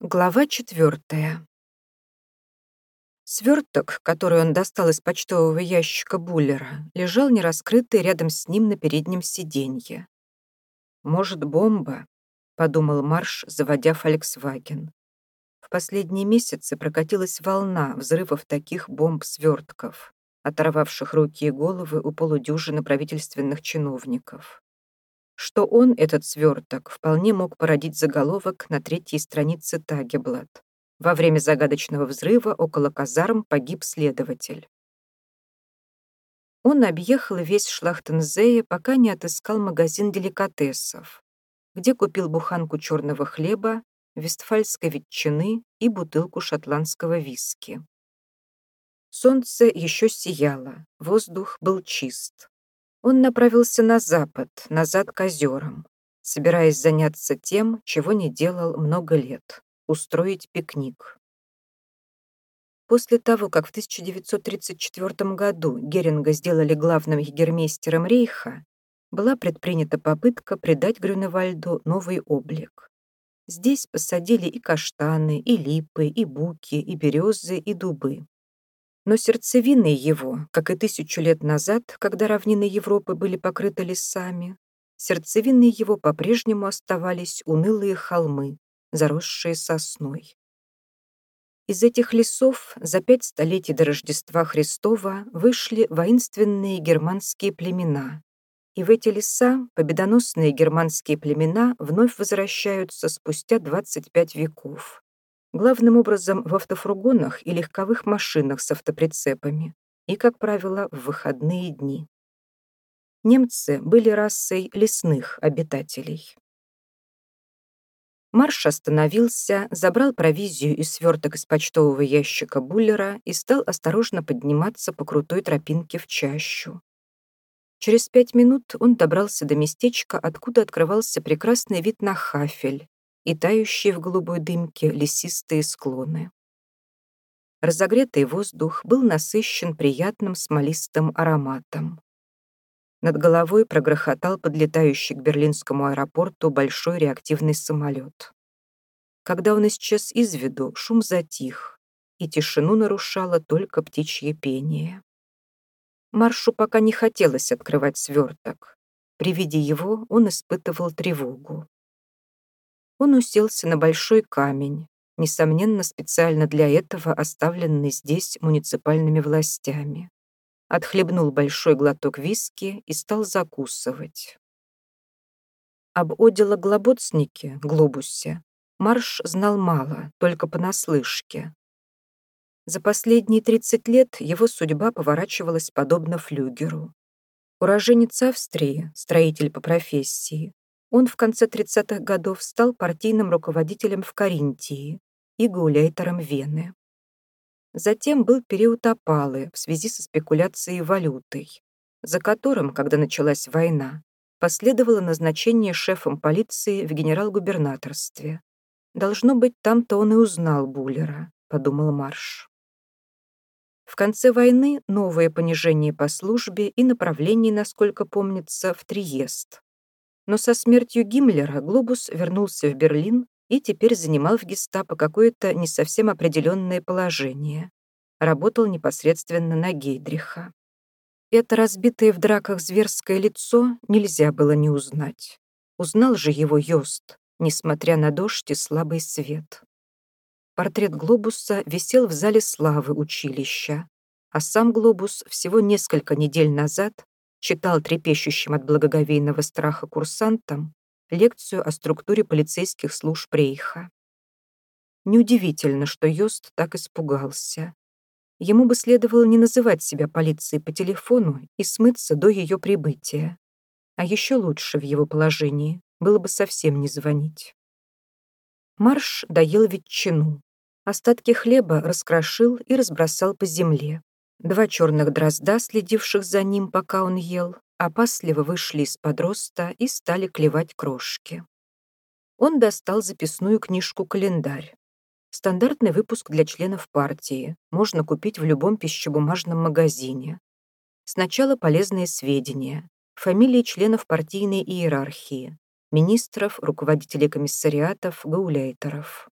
Глава четвертая. Сверток, который он достал из почтового ящика Буллера, лежал нераскрытый рядом с ним на переднем сиденье. «Может, бомба?» — подумал Марш, заводя «Фольксваген». В последние месяцы прокатилась волна взрывов таких бомб-свертков, оторвавших руки и головы у полудюжины правительственных чиновников что он, этот сверток, вполне мог породить заголовок на третьей странице Тагеблат. Во время загадочного взрыва около казарм погиб следователь. Он объехал весь Шлахтензее, пока не отыскал магазин деликатесов, где купил буханку черного хлеба, вестфальской ветчины и бутылку шотландского виски. Солнце еще сияло, воздух был чист. Он направился на запад, назад к озерам, собираясь заняться тем, чего не делал много лет — устроить пикник. После того, как в 1934 году Геринга сделали главным егермейстером Рейха, была предпринята попытка придать Грюневальду новый облик. Здесь посадили и каштаны, и липы, и буки, и березы, и дубы. Но сердцевиной его, как и тысячу лет назад, когда равнины Европы были покрыты лесами, сердцевиной его по-прежнему оставались унылые холмы, заросшие сосной. Из этих лесов за пять столетий до Рождества Христова вышли воинственные германские племена, и в эти леса победоносные германские племена вновь возвращаются спустя 25 веков главным образом в автофургонах и легковых машинах с автоприцепами и, как правило, в выходные дни. Немцы были расой лесных обитателей. Марш остановился, забрал провизию и сверток из почтового ящика Буллера и стал осторожно подниматься по крутой тропинке в чащу. Через пять минут он добрался до местечка, откуда открывался прекрасный вид на Хафель, и тающие в голубой дымке лесистые склоны. Разогретый воздух был насыщен приятным смолистым ароматом. Над головой прогрохотал подлетающий к берлинскому аэропорту большой реактивный самолет. Когда он исчез из виду, шум затих, и тишину нарушало только птичье пение. Маршу пока не хотелось открывать сверток. При виде его он испытывал тревогу. Он уселся на большой камень, несомненно, специально для этого оставленный здесь муниципальными властями. Отхлебнул большой глоток виски и стал закусывать. Об Одела Глоботснике, глобусе, Марш знал мало, только понаслышке. За последние 30 лет его судьба поворачивалась подобно флюгеру. Уроженец Австрии, строитель по профессии, он в конце 30-х годов стал партийным руководителем в Каринтии и гауляйтером Вены. Затем был период опалы в связи со спекуляцией валютой, за которым, когда началась война, последовало назначение шефом полиции в генерал-губернаторстве. «Должно быть, там-то он и узнал Буллера», — подумал Марш. В конце войны новое понижение по службе и направление, насколько помнится, в Триест. Но со смертью Гиммлера Глобус вернулся в Берлин и теперь занимал в гестапо какое-то не совсем определенное положение. Работал непосредственно на Гейдриха. Это разбитое в драках зверское лицо нельзя было не узнать. Узнал же его Йост, несмотря на дождь и слабый свет. Портрет Глобуса висел в зале славы училища, а сам Глобус всего несколько недель назад читал трепещущим от благоговейного страха курсантам лекцию о структуре полицейских служб Рейха. Неудивительно, что Йост так испугался. Ему бы следовало не называть себя полицией по телефону и смыться до ее прибытия. А еще лучше в его положении было бы совсем не звонить. Марш доел ветчину. Остатки хлеба раскрошил и разбросал по земле. Два черных дрозда, следивших за ним, пока он ел, опасливо вышли из-под роста и стали клевать крошки. Он достал записную книжку-календарь. Стандартный выпуск для членов партии. Можно купить в любом пищебумажном магазине. Сначала полезные сведения. Фамилии членов партийной иерархии. Министров, руководителей комиссариатов, гауляйтеров.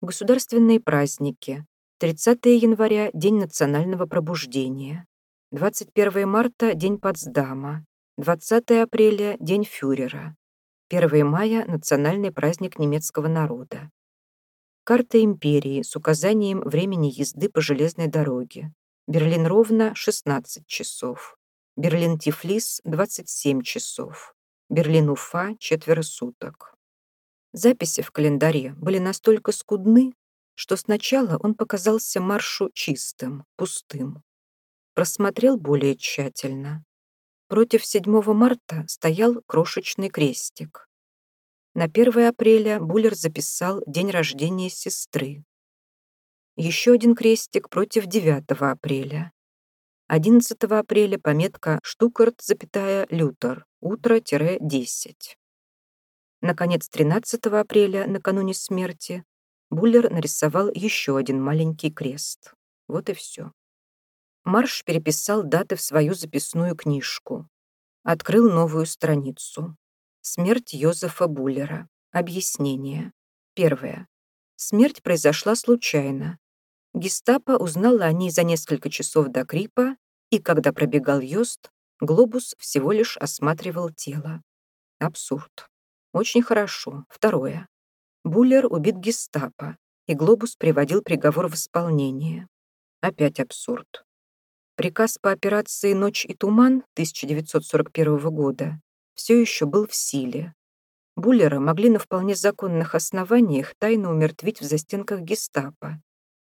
Государственные праздники. 30 января – День национального пробуждения. 21 марта – День Потсдама. 20 апреля – День фюрера. 1 мая – национальный праздник немецкого народа. Карта империи с указанием времени езды по железной дороге. Берлин ровно 16 часов. Берлин-Тифлис 27 часов. Берлин-Уфа четверо суток. Записи в календаре были настолько скудны, что сначала он показался Маршу чистым, пустым. Просмотрел более тщательно. Против 7 марта стоял крошечный крестик. На 1 апреля Буллер записал день рождения сестры. Еще один крестик против 9 апреля. 11 апреля пометка «Штукарт, запятая, Лютер, утро-10». Наконец, 13 апреля, накануне смерти, Буллер нарисовал еще один маленький крест. Вот и все. Марш переписал даты в свою записную книжку. Открыл новую страницу. Смерть Йозефа Буллера. Объяснение. Первое. Смерть произошла случайно. Гестапо узнала о ней за несколько часов до Крипа, и когда пробегал Йост, глобус всего лишь осматривал тело. Абсурд. Очень хорошо. Второе. Буллер убит гестапо, и глобус приводил приговор в исполнение. Опять абсурд. Приказ по операции «Ночь и туман» 1941 года все еще был в силе. Буллера могли на вполне законных основаниях тайно умертвить в застенках гестапо,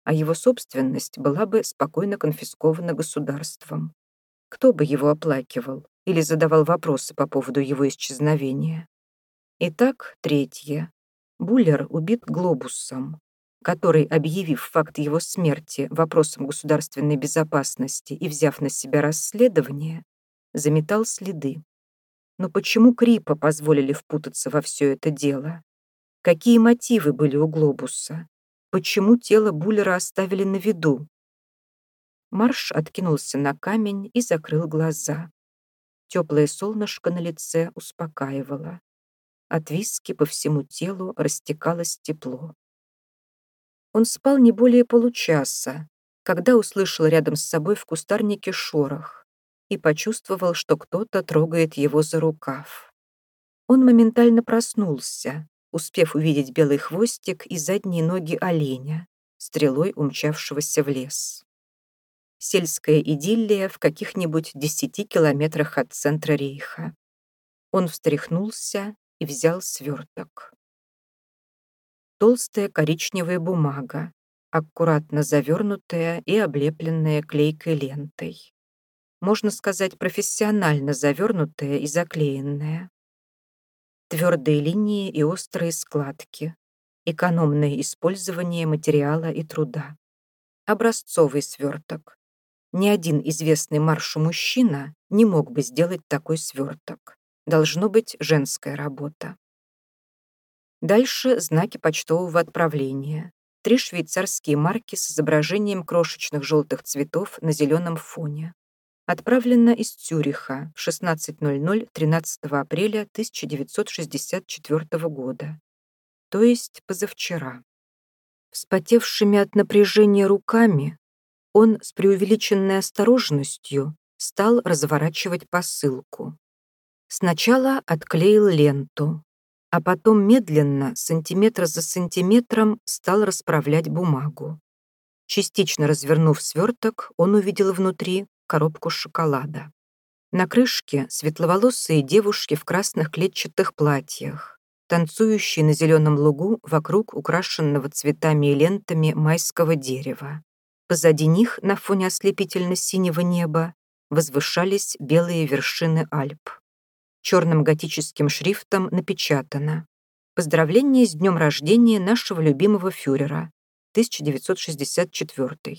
а его собственность была бы спокойно конфискована государством. Кто бы его оплакивал или задавал вопросы по поводу его исчезновения? Итак, третье. Буллер убит глобусом который, объявив факт его смерти вопросом государственной безопасности и взяв на себя расследование, заметал следы. Но почему Крипа позволили впутаться во все это дело? Какие мотивы были у Глобуса? Почему тело Буллера оставили на виду? Марш откинулся на камень и закрыл глаза. Теплое солнышко на лице успокаивало. От виски по всему телу растекалось тепло. Он спал не более получаса, когда услышал рядом с собой в кустарнике шорох и почувствовал, что кто-то трогает его за рукав. Он моментально проснулся, успев увидеть белый хвостик и задние ноги оленя, стрелой умчавшегося в лес. Сельская идиллия в каких-нибудь десяти километрах от центра рейха. Он встряхнулся и взял сверток толстая коричневая бумага, аккуратно завернутая и облепленная клейкой лентой. Можно сказать, профессионально завернутая и заклеенная. Твердые линии и острые складки. Экономное использование материала и труда. Образцовый сверток. Ни один известный маршу мужчина не мог бы сделать такой сверток. Должно быть женская работа. Дальше знаки почтового отправления. Три швейцарские марки с изображением крошечных желтых цветов на зеленом фоне. Отправлено из Цюриха в 16.00 13 апреля 1964 года. То есть позавчера. Вспотевшими от напряжения руками он с преувеличенной осторожностью стал разворачивать посылку. Сначала отклеил ленту, а потом медленно, сантиметр за сантиметром, стал расправлять бумагу. Частично развернув сверток, он увидел внутри коробку шоколада. На крышке светловолосые девушки в красных клетчатых платьях, танцующие на зеленом лугу вокруг украшенного цветами и лентами майского дерева. Позади них, на фоне ослепительно-синего неба, возвышались белые вершины Альп черным готическим шрифтом напечатано «Поздравление с днем рождения нашего любимого фюрера, 1964».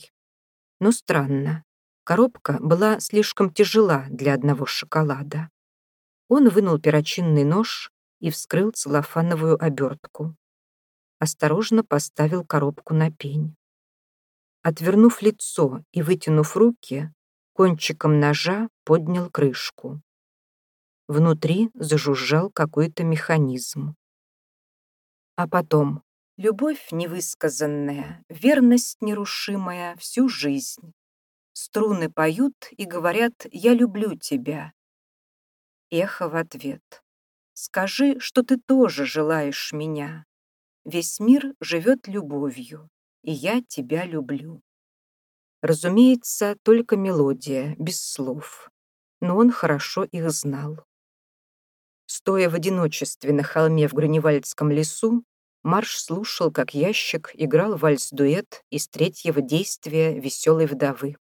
Но странно, коробка была слишком тяжела для одного шоколада. Он вынул перочинный нож и вскрыл целлофановую обертку. Осторожно поставил коробку на пень. Отвернув лицо и вытянув руки, кончиком ножа поднял крышку. Внутри зажужжал какой-то механизм. А потом Любовь невысказанная, верность нерушимая всю жизнь. Струны поют и говорят «я люблю тебя». Эхо в ответ. Скажи, что ты тоже желаешь меня. Весь мир живет любовью, и я тебя люблю. Разумеется, только мелодия, без слов. Но он хорошо их знал. Стоя в одиночестве на холме в Грюневальдском лесу, Марш слушал, как ящик играл вальс-дуэт из третьего действия «Веселой вдовы».